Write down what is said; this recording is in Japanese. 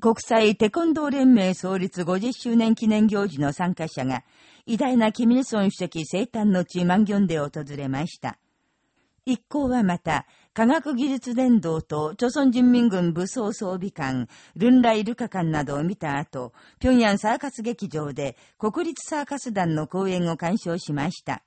国際テコンドー連盟創立50周年記念行事の参加者が、偉大なキミルソン主席生誕の地マンギョンで訪れました。一行はまた、科学技術伝道と、朝鮮人民軍武装装備官、ルンライルカ館などを見た後、平壌サーカス劇場で国立サーカス団の公演を鑑賞しました。